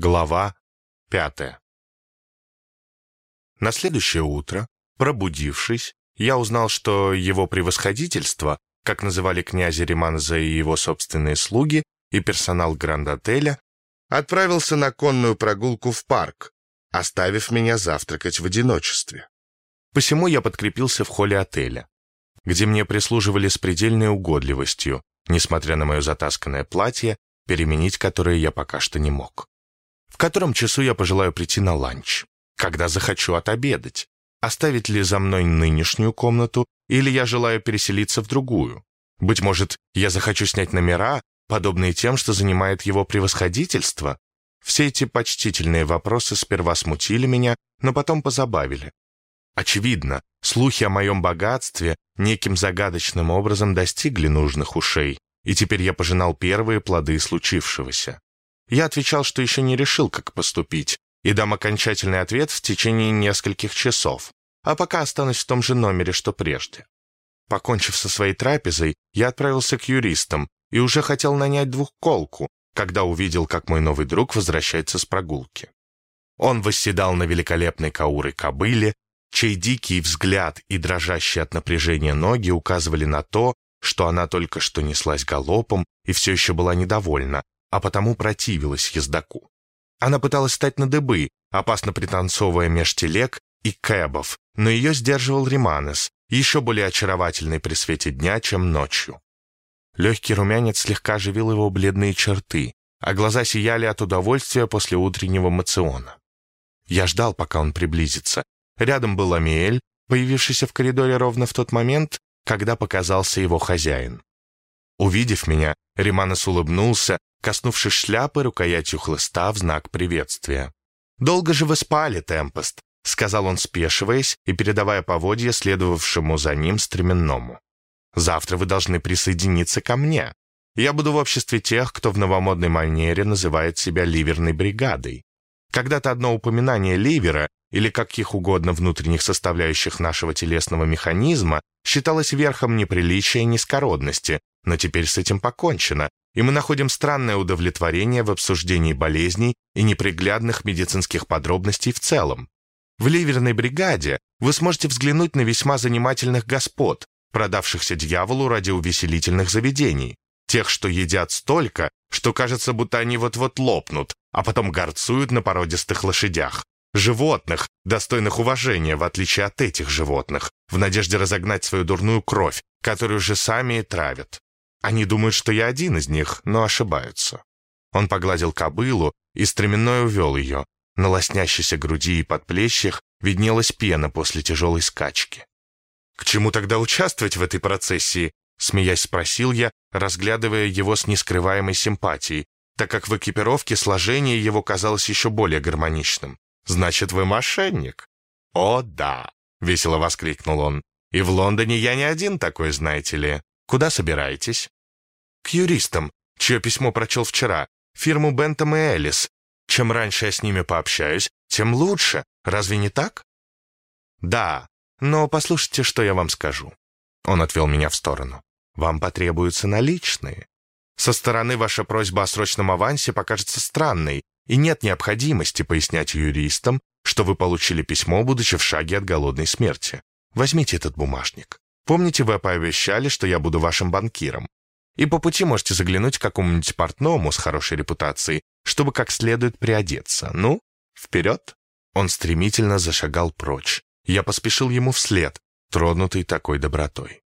Глава пятая. На следующее утро, пробудившись, я узнал, что его превосходительство, как называли князя Риманза и его собственные слуги, и персонал Гранд-отеля, отправился на конную прогулку в парк, оставив меня завтракать в одиночестве. Посему я подкрепился в холле отеля, где мне прислуживали с предельной угодливостью, несмотря на мое затасканное платье, переменить которое я пока что не мог. В котором часу я пожелаю прийти на ланч? Когда захочу отобедать? Оставить ли за мной нынешнюю комнату, или я желаю переселиться в другую? Быть может, я захочу снять номера, подобные тем, что занимает его превосходительство? Все эти почтительные вопросы сперва смутили меня, но потом позабавили. Очевидно, слухи о моем богатстве неким загадочным образом достигли нужных ушей, и теперь я пожинал первые плоды случившегося. Я отвечал, что еще не решил, как поступить, и дам окончательный ответ в течение нескольких часов, а пока останусь в том же номере, что прежде. Покончив со своей трапезой, я отправился к юристам и уже хотел нанять двухколку, когда увидел, как мой новый друг возвращается с прогулки. Он восседал на великолепной каурой кобыле, чей дикий взгляд и дрожащие от напряжения ноги указывали на то, что она только что неслась галопом и все еще была недовольна, а потому противилась ездаку. Она пыталась стать на дыбы, опасно пританцовывая меж телег и кэбов, но ее сдерживал Риманес, еще более очаровательный при свете дня, чем ночью. Легкий румянец слегка оживил его бледные черты, а глаза сияли от удовольствия после утреннего мациона. Я ждал, пока он приблизится. Рядом был Амиэль, появившийся в коридоре ровно в тот момент, когда показался его хозяин. Увидев меня, Риманес улыбнулся коснувшись шляпы рукоятью хлыста в знак приветствия. «Долго же вы спали, Темпест», — сказал он, спешиваясь и передавая поводья следовавшему за ним стременному. «Завтра вы должны присоединиться ко мне. Я буду в обществе тех, кто в новомодной манере называет себя ливерной бригадой. Когда-то одно упоминание ливера или каких угодно внутренних составляющих нашего телесного механизма считалось верхом неприличия и низкородности, но теперь с этим покончено, и мы находим странное удовлетворение в обсуждении болезней и неприглядных медицинских подробностей в целом. В ливерной бригаде вы сможете взглянуть на весьма занимательных господ, продавшихся дьяволу ради увеселительных заведений, тех, что едят столько, что кажется, будто они вот-вот лопнут, а потом горцуют на породистых лошадях. Животных, достойных уважения, в отличие от этих животных, в надежде разогнать свою дурную кровь, которую же сами и травят. Они думают, что я один из них, но ошибаются. Он погладил кобылу и стременной увел ее. На лоснящейся груди и подплечьях виднелась пена после тяжелой скачки. «К чему тогда участвовать в этой процессии?» Смеясь спросил я, разглядывая его с нескрываемой симпатией, так как в экипировке сложение его казалось еще более гармоничным. «Значит, вы мошенник?» «О, да!» — весело воскликнул он. «И в Лондоне я не один такой, знаете ли. Куда собираетесь? К юристам, чье письмо прочел вчера, фирму Бентом и Элис. Чем раньше я с ними пообщаюсь, тем лучше. Разве не так? Да, но послушайте, что я вам скажу. Он отвел меня в сторону. Вам потребуются наличные. Со стороны ваша просьба о срочном авансе покажется странной, и нет необходимости пояснять юристам, что вы получили письмо, будучи в шаге от голодной смерти. Возьмите этот бумажник. Помните, вы пообещали, что я буду вашим банкиром? И по пути можете заглянуть к какому-нибудь портному с хорошей репутацией, чтобы как следует приодеться. Ну, вперед!» Он стремительно зашагал прочь. Я поспешил ему вслед, тронутый такой добротой.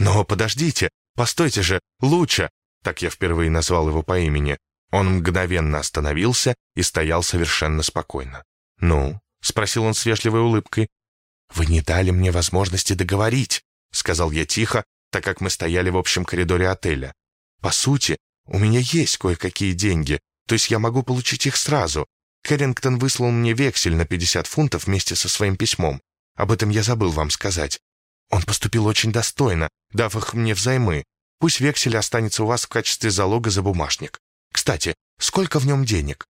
«Но подождите, постойте же, Луча!» Так я впервые назвал его по имени. Он мгновенно остановился и стоял совершенно спокойно. «Ну?» — спросил он с вежливой улыбкой. «Вы не дали мне возможности договорить. — сказал я тихо, так как мы стояли в общем коридоре отеля. «По сути, у меня есть кое-какие деньги, то есть я могу получить их сразу. Кэррингтон выслал мне вексель на 50 фунтов вместе со своим письмом. Об этом я забыл вам сказать. Он поступил очень достойно, дав их мне взаймы. Пусть вексель останется у вас в качестве залога за бумажник. Кстати, сколько в нем денег?»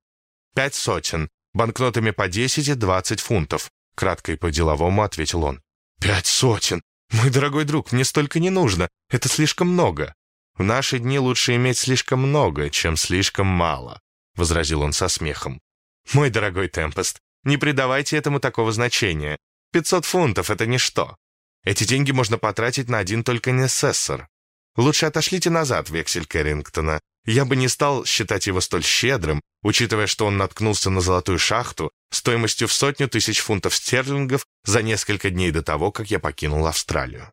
«Пять сотен, банкнотами по 10 и 20 фунтов», — кратко и по-деловому ответил он. «Пять сотен! «Мой дорогой друг, мне столько не нужно. Это слишком много». «В наши дни лучше иметь слишком много, чем слишком мало», — возразил он со смехом. Мой дорогой Темпест, не придавайте этому такого значения. 500 фунтов — это ничто. Эти деньги можно потратить на один только несессор. Лучше отошлите назад вексель Кэррингтона. Я бы не стал считать его столь щедрым, учитывая, что он наткнулся на золотую шахту стоимостью в сотню тысяч фунтов стерлингов за несколько дней до того, как я покинул Австралию.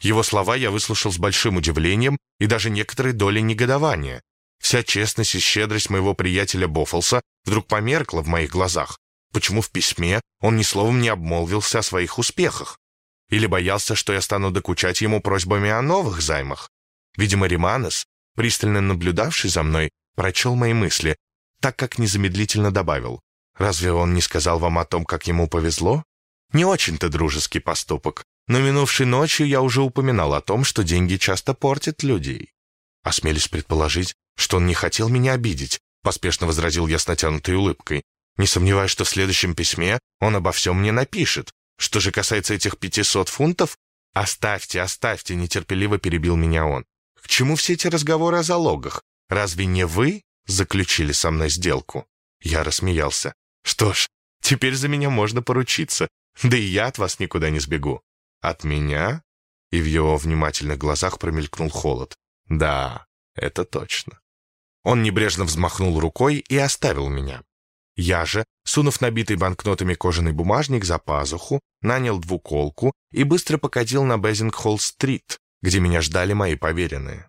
Его слова я выслушал с большим удивлением и даже некоторой долей негодования. Вся честность и щедрость моего приятеля Боффлса вдруг померкла в моих глазах. Почему в письме он ни словом не обмолвился о своих успехах? Или боялся, что я стану докучать ему просьбами о новых займах? Видимо, Риманес, пристально наблюдавший за мной, прочел мои мысли, так как незамедлительно добавил. «Разве он не сказал вам о том, как ему повезло? Не очень-то дружеский поступок, но минувшей ночью я уже упоминал о том, что деньги часто портят людей. Осмелюсь предположить, что он не хотел меня обидеть, поспешно возразил я с натянутой улыбкой. Не сомневаюсь, что в следующем письме он обо всем мне напишет. Что же касается этих пятисот фунтов, оставьте, оставьте, нетерпеливо перебил меня он. К чему все эти разговоры о залогах? Разве не вы заключили со мной сделку? Я рассмеялся. Что ж, теперь за меня можно поручиться, да и я от вас никуда не сбегу. От меня? И в его внимательных глазах промелькнул холод. Да, это точно. Он небрежно взмахнул рукой и оставил меня. Я же, сунув набитый банкнотами кожаный бумажник за пазуху, нанял двуколку и быстро покатил на Безингхолл-стрит, где меня ждали мои поверенные.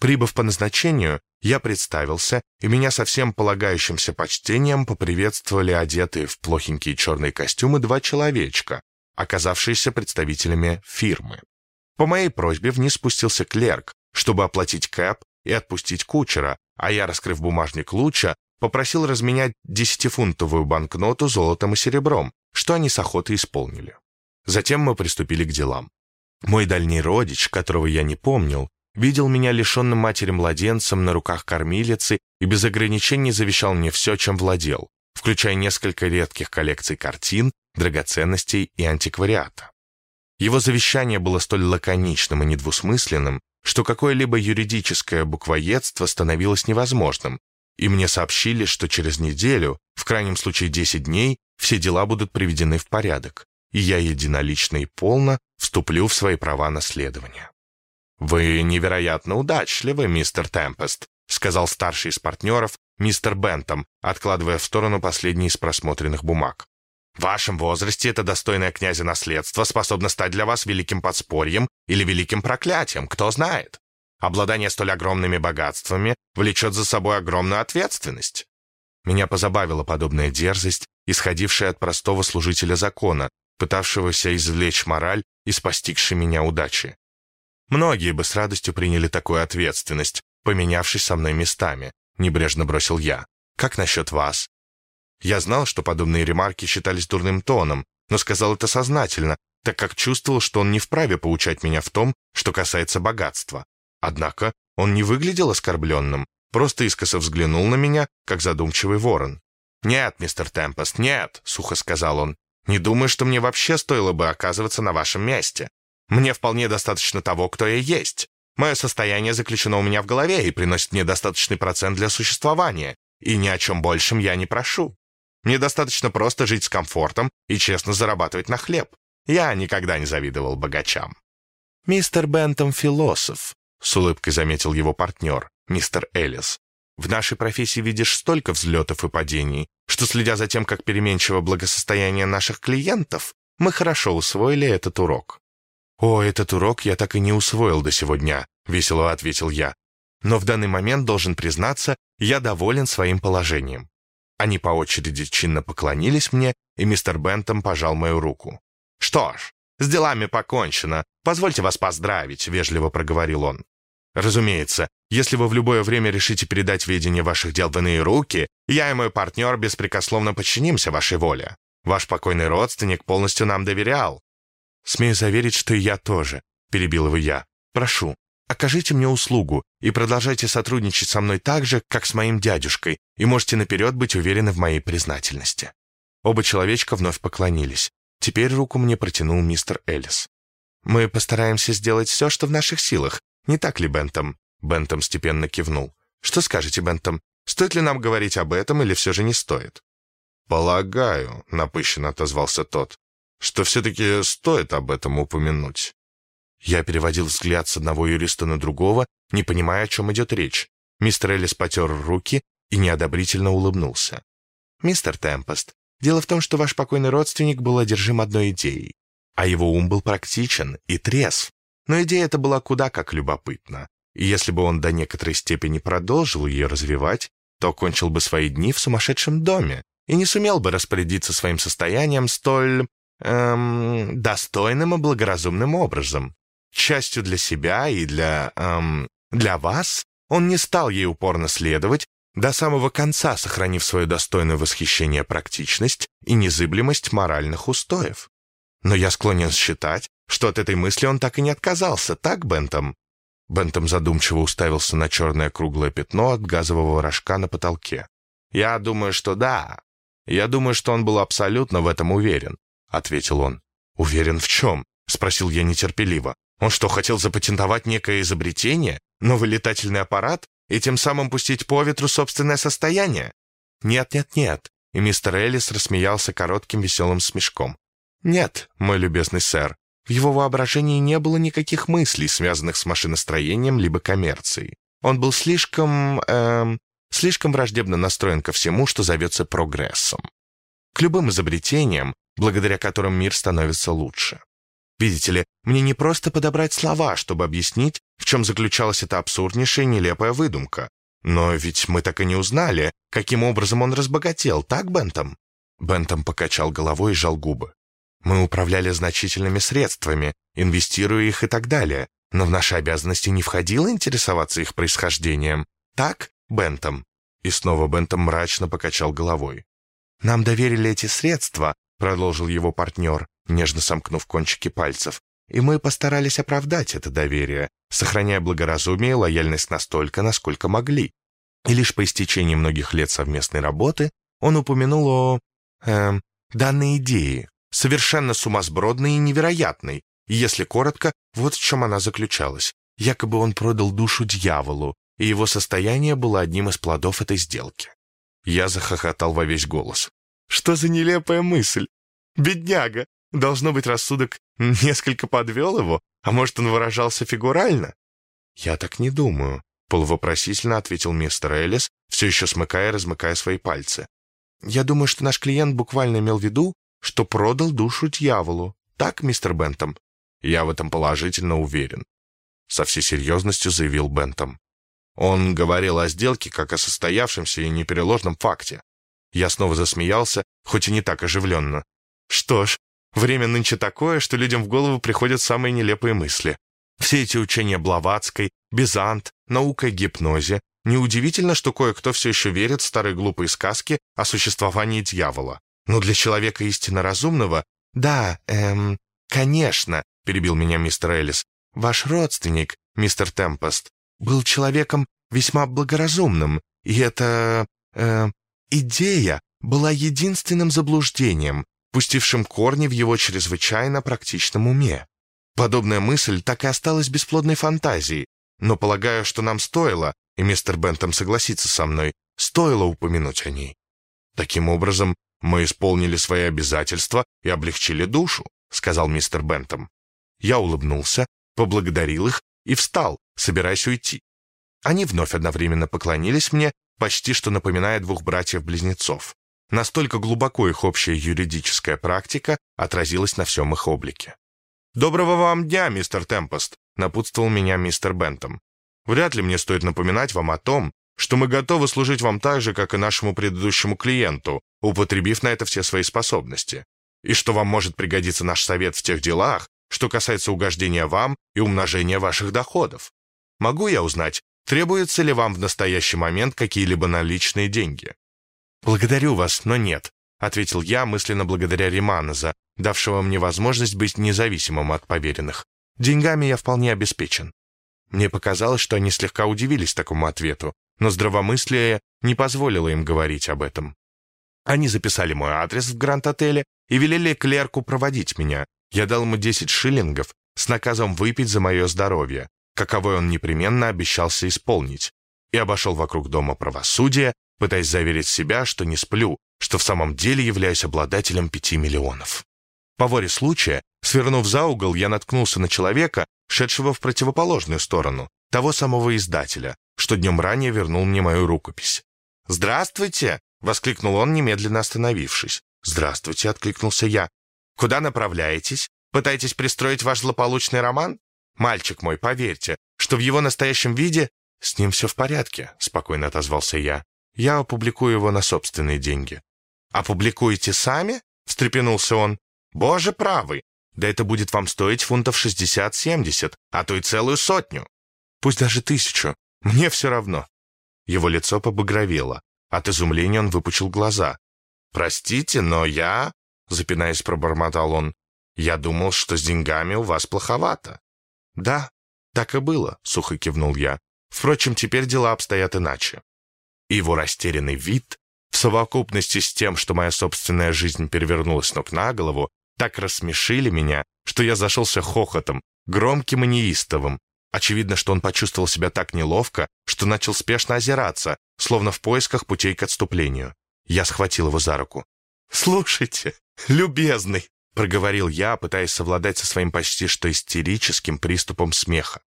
Прибыв по назначению, я представился, и меня со всем полагающимся почтением поприветствовали одетые в плохенькие черные костюмы два человечка, оказавшиеся представителями фирмы. По моей просьбе вниз спустился клерк, чтобы оплатить кэп и отпустить кучера, а я, раскрыв бумажник луча, попросил разменять десятифунтовую банкноту золотом и серебром, что они с охотой исполнили. Затем мы приступили к делам. Мой дальний родич, которого я не помнил, видел меня лишенным матери младенцем на руках кормилицы и без ограничений завещал мне все, чем владел, включая несколько редких коллекций картин, драгоценностей и антиквариата. Его завещание было столь лаконичным и недвусмысленным, что какое-либо юридическое буквоедство становилось невозможным, и мне сообщили, что через неделю, в крайнем случае 10 дней, все дела будут приведены в порядок, и я единолично и полно вступлю в свои права наследования. «Вы невероятно удачливы, мистер Темпест», сказал старший из партнеров, мистер Бентом, откладывая в сторону последний из просмотренных бумаг. В вашем возрасте это достойное князя наследство способно стать для вас великим подспорьем или великим проклятием, кто знает. Обладание столь огромными богатствами влечет за собой огромную ответственность. Меня позабавила подобная дерзость, исходившая от простого служителя закона, пытавшегося извлечь мораль из постигшей меня удачи. Многие бы с радостью приняли такую ответственность, поменявшись со мной местами, небрежно бросил я. Как насчет вас? Я знал, что подобные ремарки считались дурным тоном, но сказал это сознательно, так как чувствовал, что он не вправе поучать меня в том, что касается богатства. Однако он не выглядел оскорбленным, просто искоса взглянул на меня, как задумчивый ворон. «Нет, мистер Темпест, нет», — сухо сказал он. «Не думаю, что мне вообще стоило бы оказываться на вашем месте. Мне вполне достаточно того, кто я есть. Мое состояние заключено у меня в голове и приносит мне достаточный процент для существования, и ни о чем большем я не прошу. Мне достаточно просто жить с комфортом и честно зарабатывать на хлеб. Я никогда не завидовал богачам. «Мистер Бентом философ», — с улыбкой заметил его партнер, мистер Эллис. «В нашей профессии видишь столько взлетов и падений, что, следя за тем, как переменчиво благосостояние наших клиентов, мы хорошо усвоили этот урок». «О, этот урок я так и не усвоил до сегодня», — весело ответил я. «Но в данный момент, должен признаться, я доволен своим положением. Они по очереди чинно поклонились мне, и мистер Бентом пожал мою руку. «Что ж, с делами покончено. Позвольте вас поздравить», — вежливо проговорил он. «Разумеется, если вы в любое время решите передать ведение ваших дел в иные руки, я и мой партнер беспрекословно подчинимся вашей воле. Ваш покойный родственник полностью нам доверял». «Смею заверить, что и я тоже», — перебил его я. «Прошу, Окажите мне услугу и продолжайте сотрудничать со мной так же, как с моим дядюшкой, и можете наперед быть уверены в моей признательности». Оба человечка вновь поклонились. Теперь руку мне протянул мистер Эллис. «Мы постараемся сделать все, что в наших силах, не так ли, Бентом?» Бентом степенно кивнул. «Что скажете, Бентом? Стоит ли нам говорить об этом или все же не стоит?» «Полагаю», — напыщенно отозвался тот, «что все-таки стоит об этом упомянуть». Я переводил взгляд с одного юриста на другого, не понимая, о чем идет речь. Мистер Эллис потер руки и неодобрительно улыбнулся. «Мистер Темпест, дело в том, что ваш покойный родственник был одержим одной идеей, а его ум был практичен и трезв. Но идея эта была куда как любопытна, и если бы он до некоторой степени продолжил ее развивать, то кончил бы свои дни в сумасшедшем доме и не сумел бы распорядиться своим состоянием столь... Эм, достойным и благоразумным образом. К счастью для себя и для... Эм, для вас, он не стал ей упорно следовать, до самого конца сохранив свою достойную восхищение практичность и незыблемость моральных устоев. Но я склонен считать, что от этой мысли он так и не отказался, так, Бентом? Бентом задумчиво уставился на черное круглое пятно от газового рожка на потолке. «Я думаю, что да. Я думаю, что он был абсолютно в этом уверен», — ответил он. «Уверен в чем?» — спросил я нетерпеливо. «Он что, хотел запатентовать некое изобретение? Новый летательный аппарат? И тем самым пустить по ветру собственное состояние?» «Нет, нет, нет». И мистер Эллис рассмеялся коротким веселым смешком. «Нет, мой любезный сэр, в его воображении не было никаких мыслей, связанных с машиностроением либо коммерцией. Он был слишком... Эм, слишком враждебно настроен ко всему, что зовется прогрессом. К любым изобретениям, благодаря которым мир становится лучше. Видите ли, мне не просто подобрать слова, чтобы объяснить, в чем заключалась эта абсурднейшая нелепая выдумка. Но ведь мы так и не узнали, каким образом он разбогател, так, Бентом? Бентом покачал головой и сжал губы. Мы управляли значительными средствами, инвестируя их и так далее, но в наши обязанности не входило интересоваться их происхождением. Так, Бентом?» И снова Бентом мрачно покачал головой. «Нам доверили эти средства», — продолжил его партнер, нежно сомкнув кончики пальцев, «и мы постарались оправдать это доверие, сохраняя благоразумие и лояльность настолько, насколько могли. И лишь по истечении многих лет совместной работы он упомянул о... Э, данной идее, совершенно сумасбродной и невероятной, и, если коротко, вот в чем она заключалась. Якобы он продал душу дьяволу, и его состояние было одним из плодов этой сделки. Я захохотал во весь голос. Что за нелепая мысль? Бедняга! Должно быть, рассудок несколько подвел его, а может, он выражался фигурально? Я так не думаю, полувопросительно ответил мистер Эллис, все еще смыкая и размыкая свои пальцы. Я думаю, что наш клиент буквально имел в виду, что продал душу дьяволу. Так, мистер Бентом? Я в этом положительно уверен. Со всей серьезностью заявил Бентом. Он говорил о сделке как о состоявшемся и непереложном факте. Я снова засмеялся, хоть и не так оживленно. Что ж, время нынче такое, что людям в голову приходят самые нелепые мысли. Все эти учения Блаватской, Бизант, наука о гипнозе. Неудивительно, что кое-кто все еще верит в старые глупые сказки о существовании дьявола. Но для человека истинно разумного... Да, эм, конечно, перебил меня мистер Эллис. Ваш родственник, мистер Темпест, был человеком весьма благоразумным, и эта... Э, идея была единственным заблуждением, пустившим корни в его чрезвычайно практичном уме. Подобная мысль так и осталась бесплодной фантазией, но полагаю, что нам стоило, и мистер Бентом согласится со мной, стоило упомянуть о ней. Таким образом, «Мы исполнили свои обязательства и облегчили душу», — сказал мистер Бентом. Я улыбнулся, поблагодарил их и встал, собираясь уйти. Они вновь одновременно поклонились мне, почти что напоминая двух братьев-близнецов. Настолько глубоко их общая юридическая практика отразилась на всем их облике. «Доброго вам дня, мистер Темпост», — напутствовал меня мистер Бентом. «Вряд ли мне стоит напоминать вам о том, что мы готовы служить вам так же, как и нашему предыдущему клиенту, употребив на это все свои способности, и что вам может пригодиться наш совет в тех делах, что касается угождения вам и умножения ваших доходов. Могу я узнать, требуется ли вам в настоящий момент какие-либо наличные деньги? Благодарю вас, но нет, ответил я, мысленно благодаря Риманоза, давшего мне возможность быть независимым от поверенных. Деньгами я вполне обеспечен. Мне показалось, что они слегка удивились такому ответу, но здравомыслие не позволило им говорить об этом. Они записали мой адрес в Гранд-отеле и велели клерку проводить меня. Я дал ему 10 шиллингов с наказом выпить за мое здоровье, каковой он непременно обещался исполнить, и обошел вокруг дома правосудия, пытаясь заверить себя, что не сплю, что в самом деле являюсь обладателем пяти миллионов. По воле случая, свернув за угол, я наткнулся на человека, шедшего в противоположную сторону, того самого издателя, что днем ранее вернул мне мою рукопись. «Здравствуйте!» — воскликнул он, немедленно остановившись. «Здравствуйте!» — откликнулся я. «Куда направляетесь? Пытаетесь пристроить ваш злополучный роман? Мальчик мой, поверьте, что в его настоящем виде с ним все в порядке», — спокойно отозвался я. «Я опубликую его на собственные деньги». «Опубликуете сами?» — встрепенулся он. «Боже правый! Да это будет вам стоить фунтов 60-70, а то и целую сотню. Пусть даже тысячу. Мне все равно». Его лицо побагровело. От изумления он выпучил глаза. «Простите, но я...» — запинаясь, пробормотал он. «Я думал, что с деньгами у вас плоховато». «Да, так и было», — сухо кивнул я. «Впрочем, теперь дела обстоят иначе». Его растерянный вид, в совокупности с тем, что моя собственная жизнь перевернулась ног на голову, так рассмешили меня, что я зашелся хохотом, громким и неистовым. Очевидно, что он почувствовал себя так неловко, что начал спешно озираться, словно в поисках путей к отступлению. Я схватил его за руку. «Слушайте, любезный!» — проговорил я, пытаясь совладать со своим почти что истерическим приступом смеха.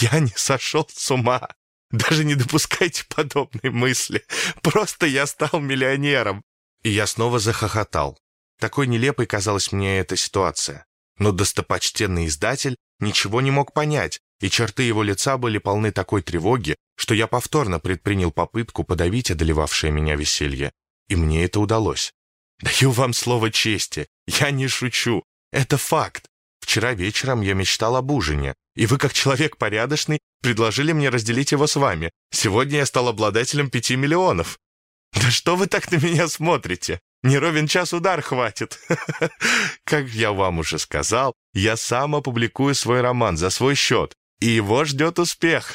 «Я не сошел с ума. Даже не допускайте подобной мысли. Просто я стал миллионером». И я снова захохотал. Такой нелепой казалась мне эта ситуация. Но достопочтенный издатель ничего не мог понять, и черты его лица были полны такой тревоги, что я повторно предпринял попытку подавить одолевавшее меня веселье. И мне это удалось. Даю вам слово чести, я не шучу, это факт. Вчера вечером я мечтал об ужине, и вы, как человек порядочный, предложили мне разделить его с вами. Сегодня я стал обладателем пяти миллионов. Да что вы так на меня смотрите? Не ровен час удар хватит. Как я вам уже сказал, я сам опубликую свой роман за свой счет. И его ждет успех.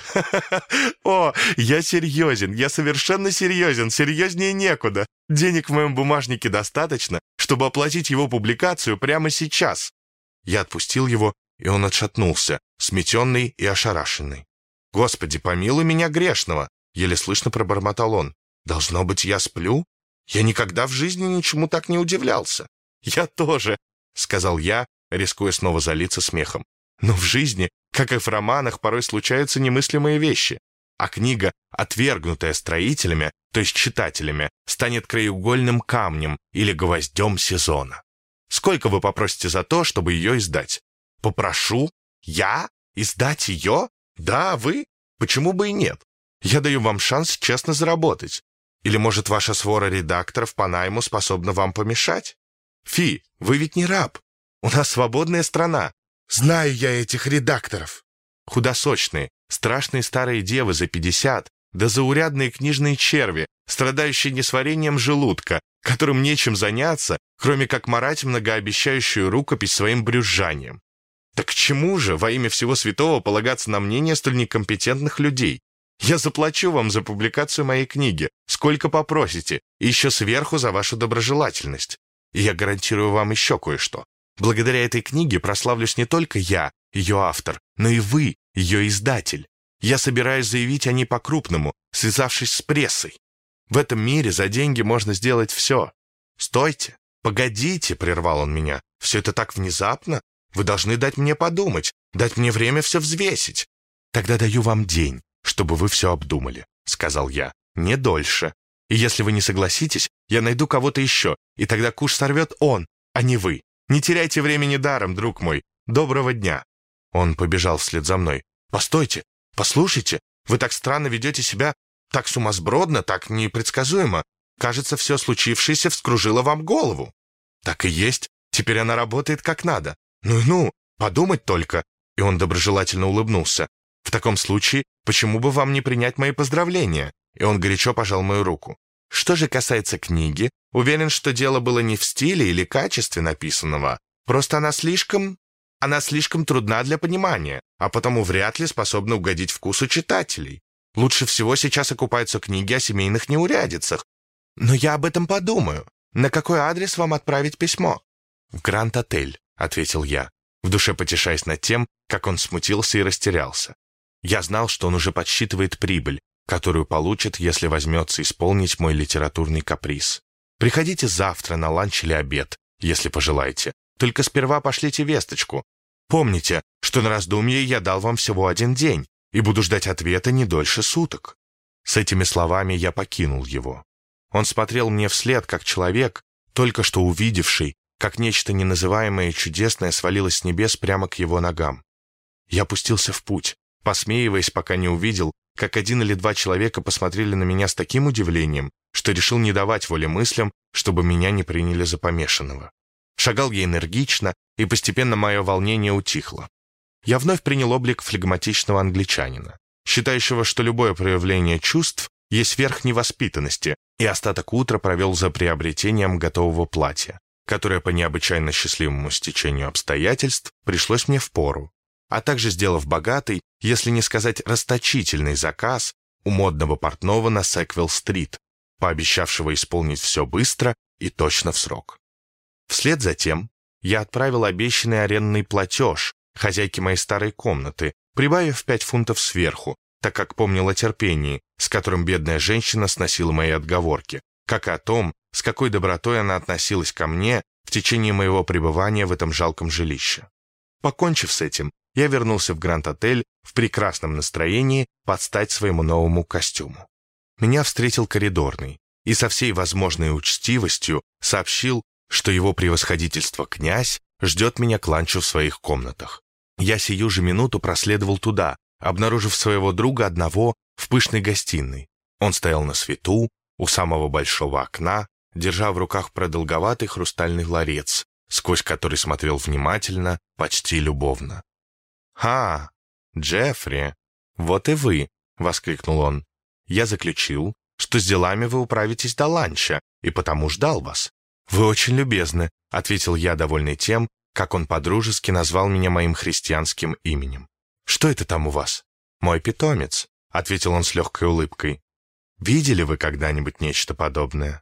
О, я серьезен, я совершенно серьезен, серьезнее некуда. Денег в моем бумажнике достаточно, чтобы оплатить его публикацию прямо сейчас. Я отпустил его, и он отшатнулся, сметенный и ошарашенный. «Господи, помилуй меня грешного!» — еле слышно пробормотал он. «Должно быть, я сплю? Я никогда в жизни ничему так не удивлялся». «Я тоже», — сказал я, рискуя снова залиться смехом. «Но в жизни, как и в романах, порой случаются немыслимые вещи. А книга, отвергнутая строителями, то есть читателями, станет краеугольным камнем или гвоздем сезона. Сколько вы попросите за то, чтобы ее издать? Попрошу? Я? Издать ее? Да, вы? Почему бы и нет? Я даю вам шанс честно заработать. Или, может, ваша свора редакторов по найму способна вам помешать? Фи, вы ведь не раб. У нас свободная страна. Знаю я этих редакторов. Худосочные, страшные старые девы за пятьдесят, да заурядные книжные черви, страдающие несварением желудка, которым нечем заняться, кроме как марать многообещающую рукопись своим брюзжанием. Так к чему же, во имя всего святого, полагаться на мнение столь некомпетентных людей? Я заплачу вам за публикацию моей книги, сколько попросите, и еще сверху за вашу доброжелательность. И я гарантирую вам еще кое-что. Благодаря этой книге прославлюсь не только я, ее автор, но и вы, ее издатель. Я собираюсь заявить о ней по-крупному, связавшись с прессой. В этом мире за деньги можно сделать все. Стойте, погодите, прервал он меня. Все это так внезапно. Вы должны дать мне подумать, дать мне время все взвесить. Тогда даю вам день чтобы вы все обдумали», — сказал я. «Не дольше. И если вы не согласитесь, я найду кого-то еще, и тогда куш сорвет он, а не вы. Не теряйте времени даром, друг мой. Доброго дня». Он побежал вслед за мной. «Постойте, послушайте, вы так странно ведете себя, так сумасбродно, так непредсказуемо. Кажется, все случившееся вскружило вам голову». «Так и есть. Теперь она работает как надо. Ну-ну, подумать только». И он доброжелательно улыбнулся. В таком случае, почему бы вам не принять мои поздравления?» И он горячо пожал мою руку. Что же касается книги, уверен, что дело было не в стиле или качестве написанного. Просто она слишком... Она слишком трудна для понимания, а потому вряд ли способна угодить вкусу читателей. Лучше всего сейчас окупаются книги о семейных неурядицах. Но я об этом подумаю. На какой адрес вам отправить письмо? «В Гранд-отель», — ответил я, в душе потешаясь над тем, как он смутился и растерялся. Я знал, что он уже подсчитывает прибыль, которую получит, если возьмется исполнить мой литературный каприз. Приходите завтра на ланч или обед, если пожелаете. Только сперва пошлите весточку. Помните, что на раздумье я дал вам всего один день и буду ждать ответа не дольше суток». С этими словами я покинул его. Он смотрел мне вслед, как человек, только что увидевший, как нечто неназываемое чудесное свалилось с небес прямо к его ногам. Я пустился в путь, посмеиваясь, пока не увидел, как один или два человека посмотрели на меня с таким удивлением, что решил не давать воли мыслям, чтобы меня не приняли за помешанного. Шагал я энергично, и постепенно мое волнение утихло. Я вновь принял облик флегматичного англичанина, считающего, что любое проявление чувств есть верх невоспитанности, и остаток утра провел за приобретением готового платья, которое по необычайно счастливому стечению обстоятельств пришлось мне в пору, а также сделав богатый, если не сказать расточительный заказ у модного портного на Секвилл-стрит, пообещавшего исполнить все быстро и точно в срок. Вслед за тем я отправил обещанный арендный платеж хозяйке моей старой комнаты, прибавив пять фунтов сверху, так как помнил о терпении, с которым бедная женщина сносила мои отговорки, как и о том, с какой добротой она относилась ко мне в течение моего пребывания в этом жалком жилище. Покончив с этим, я вернулся в Гранд-отель в прекрасном настроении подстать своему новому костюму. Меня встретил коридорный и со всей возможной учтивостью сообщил, что его превосходительство князь ждет меня к ланчу в своих комнатах. Я сию же минуту проследовал туда, обнаружив своего друга одного в пышной гостиной. Он стоял на свету, у самого большого окна, держа в руках продолговатый хрустальный ларец, сквозь который смотрел внимательно, почти любовно. «Ха, Джеффри, вот и вы!» — воскликнул он. «Я заключил, что с делами вы управитесь до ланча, и потому ждал вас. Вы очень любезны», — ответил я, довольный тем, как он подружески назвал меня моим христианским именем. «Что это там у вас?» «Мой питомец», — ответил он с легкой улыбкой. «Видели вы когда-нибудь нечто подобное?»